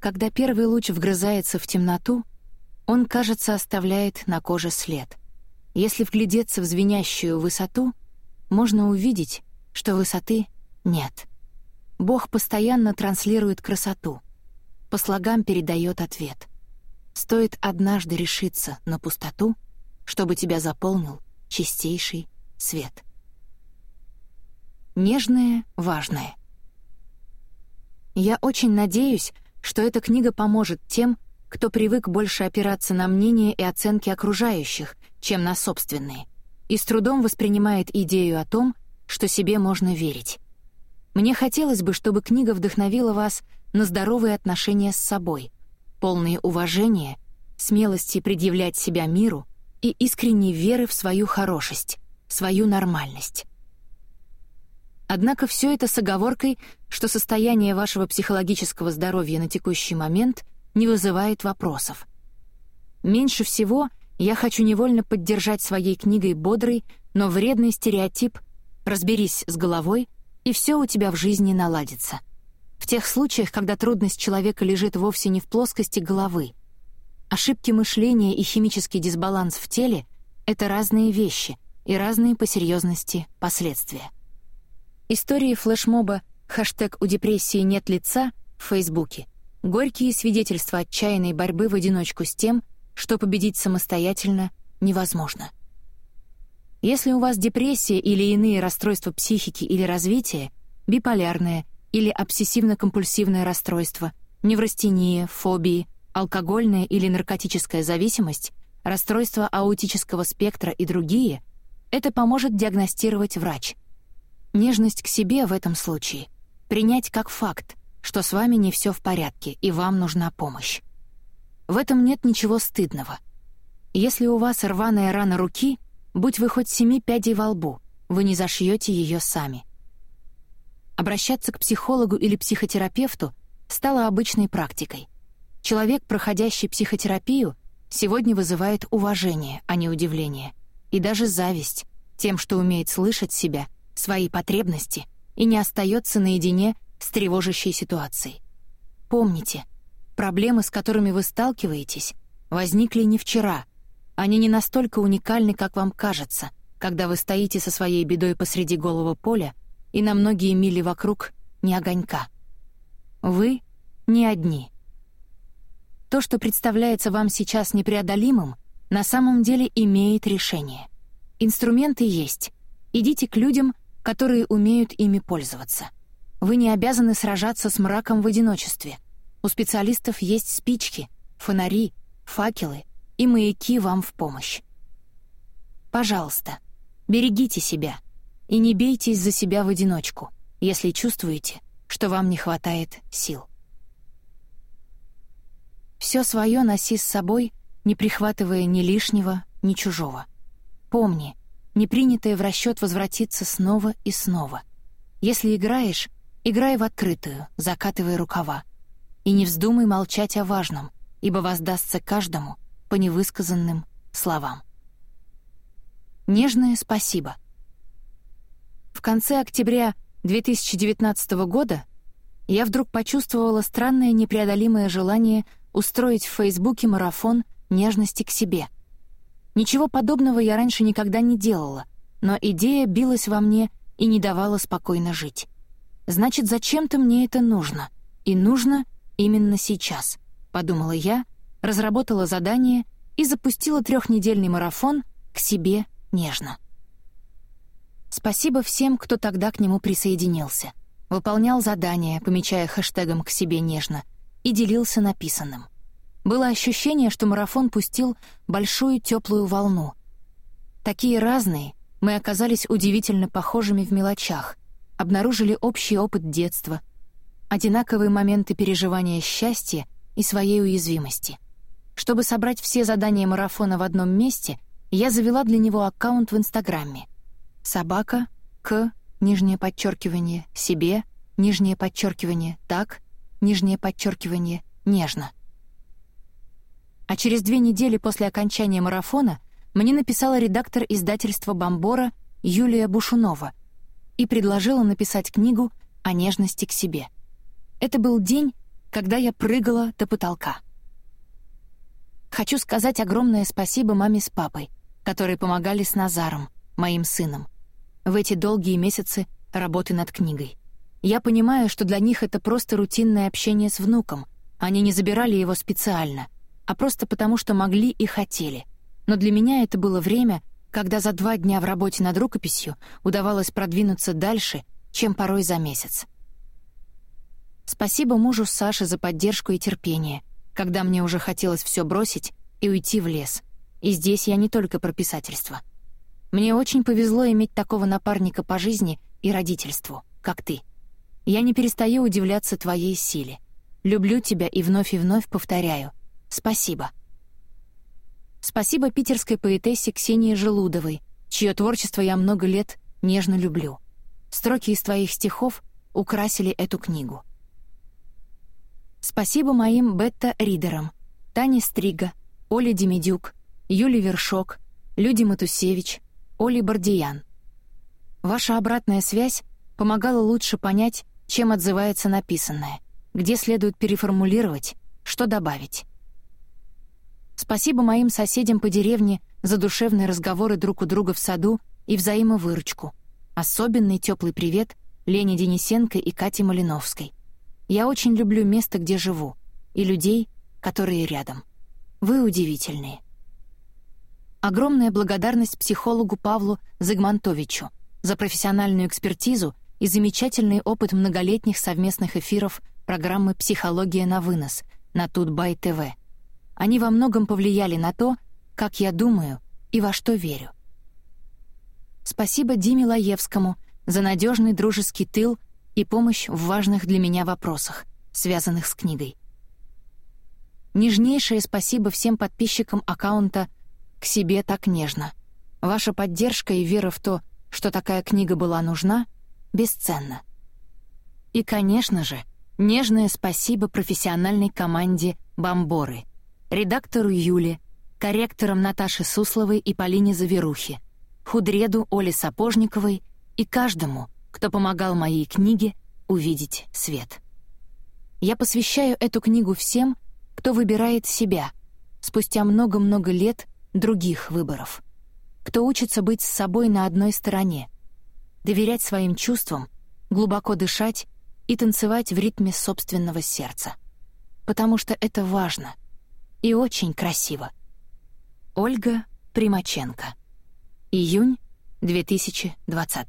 Когда первый луч вгрызается в темноту, он, кажется, оставляет на коже след. Если вглядеться в звенящую высоту, можно увидеть, что высоты нет. Бог постоянно транслирует красоту. По слогам передает ответ. Стоит однажды решиться на пустоту, чтобы тебя заполнил чистейший свет. Нежное, важное. Я очень надеюсь, что эта книга поможет тем, кто привык больше опираться на мнение и оценки окружающих, чем на собственные, и с трудом воспринимает идею о том, что себе можно верить. Мне хотелось бы, чтобы книга вдохновила вас на здоровые отношения с собой, полные уважения, смелости предъявлять себя миру и искренней веры в свою хорошесть, свою нормальность. Однако все это с оговоркой, что состояние вашего психологического здоровья на текущий момент не вызывает вопросов. Меньше всего я хочу невольно поддержать своей книгой бодрый, но вредный стереотип «разберись с головой, и все у тебя в жизни наладится». В тех случаях, когда трудность человека лежит вовсе не в плоскости головы. Ошибки мышления и химический дисбаланс в теле — это разные вещи и разные по серьезности последствия. Истории флешмоба «Хэштег у депрессии нет лица» в Фейсбуке — горькие свидетельства отчаянной борьбы в одиночку с тем, что победить самостоятельно невозможно. Если у вас депрессия или иные расстройства психики или развития, биполярное или обсессивно-компульсивное расстройство, неврастения, фобии, алкогольная или наркотическая зависимость, расстройство аутического спектра и другие, это поможет диагностировать врач — Нежность к себе в этом случае — принять как факт, что с вами не все в порядке и вам нужна помощь. В этом нет ничего стыдного. Если у вас рваная рана руки, будь вы хоть семи пядей во лбу, вы не зашьете ее сами. Обращаться к психологу или психотерапевту стало обычной практикой. Человек, проходящий психотерапию, сегодня вызывает уважение, а не удивление, и даже зависть тем, что умеет слышать себя — свои потребности и не остается наедине с тревожащей ситуацией. Помните, проблемы, с которыми вы сталкиваетесь, возникли не вчера. Они не настолько уникальны, как вам кажется, когда вы стоите со своей бедой посреди голого поля и на многие мили вокруг не огонька. Вы не одни. То, что представляется вам сейчас непреодолимым, на самом деле имеет решение. Инструменты есть. Идите к людям, которые умеют ими пользоваться. Вы не обязаны сражаться с мраком в одиночестве. У специалистов есть спички, фонари, факелы и маяки вам в помощь. Пожалуйста, берегите себя и не бейтесь за себя в одиночку, если чувствуете, что вам не хватает сил. Все свое носи с собой, не прихватывая ни лишнего, ни чужого. Помни, непринятое в расчет возвратится снова и снова. Если играешь, играй в открытую, закатывая рукава. И не вздумай молчать о важном, ибо воздастся каждому по невысказанным словам. Нежное спасибо. В конце октября 2019 года я вдруг почувствовала странное непреодолимое желание устроить в Фейсбуке марафон нежности к себе — Ничего подобного я раньше никогда не делала, но идея билась во мне и не давала спокойно жить. Значит, зачем-то мне это нужно. И нужно именно сейчас, подумала я, разработала задание и запустила трехнедельный марафон к себе нежно. Спасибо всем, кто тогда к нему присоединился. Выполнял задания, помечая хэштегом «к себе нежно», и делился написанным. Было ощущение, что марафон пустил большую теплую волну. Такие разные, мы оказались удивительно похожими в мелочах, обнаружили общий опыт детства, одинаковые моменты переживания счастья и своей уязвимости. Чтобы собрать все задания марафона в одном месте, я завела для него аккаунт в Инстаграме. Собака, к, нижнее подчеркивание, себе, нижнее подчеркивание, так, нижнее подчеркивание, нежно — а через две недели после окончания марафона мне написала редактор издательства «Бомбора» Юлия Бушунова и предложила написать книгу о нежности к себе. Это был день, когда я прыгала до потолка. Хочу сказать огромное спасибо маме с папой, которые помогали с Назаром, моим сыном, в эти долгие месяцы работы над книгой. Я понимаю, что для них это просто рутинное общение с внуком. Они не забирали его специально, а просто потому, что могли и хотели. Но для меня это было время, когда за два дня в работе над рукописью удавалось продвинуться дальше, чем порой за месяц. Спасибо мужу Саше за поддержку и терпение, когда мне уже хотелось все бросить и уйти в лес. И здесь я не только про писательство. Мне очень повезло иметь такого напарника по жизни и родительству, как ты. Я не перестаю удивляться твоей силе. Люблю тебя и вновь и вновь повторяю. Спасибо. Спасибо питерской поэтессе Ксении Желудовой, чье творчество я много лет нежно люблю. Строки из твоих стихов украсили эту книгу. Спасибо моим бета-ридерам Тане Стрига, Оле Демидюк, Юле Вершок, Люде Матусевич, Оле Бардиян. Ваша обратная связь помогала лучше понять, чем отзывается написанное, где следует переформулировать, что добавить. Спасибо моим соседям по деревне за душевные разговоры друг у друга в саду и взаимовыручку. Особенный теплый привет Лене Денисенко и Кате Малиновской. Я очень люблю место, где живу, и людей, которые рядом. Вы удивительные. Огромная благодарность психологу Павлу Загмантовичу за профессиональную экспертизу и замечательный опыт многолетних совместных эфиров программы «Психология на вынос» на Тутбай ТВ. Они во многом повлияли на то, как я думаю и во что верю. Спасибо Диме Лаевскому за надежный дружеский тыл и помощь в важных для меня вопросах, связанных с книгой. Нежнейшее спасибо всем подписчикам аккаунта «К себе так нежно». Ваша поддержка и вера в то, что такая книга была нужна, бесценна. И, конечно же, нежное спасибо профессиональной команде «Бомборы», редактору Юле, корректорам Наташе Сусловой и Полине Заверухе, худреду Оле Сапожниковой и каждому, кто помогал моей книге увидеть свет. Я посвящаю эту книгу всем, кто выбирает себя спустя много-много лет других выборов, кто учится быть с собой на одной стороне, доверять своим чувствам, глубоко дышать и танцевать в ритме собственного сердца. Потому что это важно — и очень красиво. Ольга Примаченко. Июнь 2020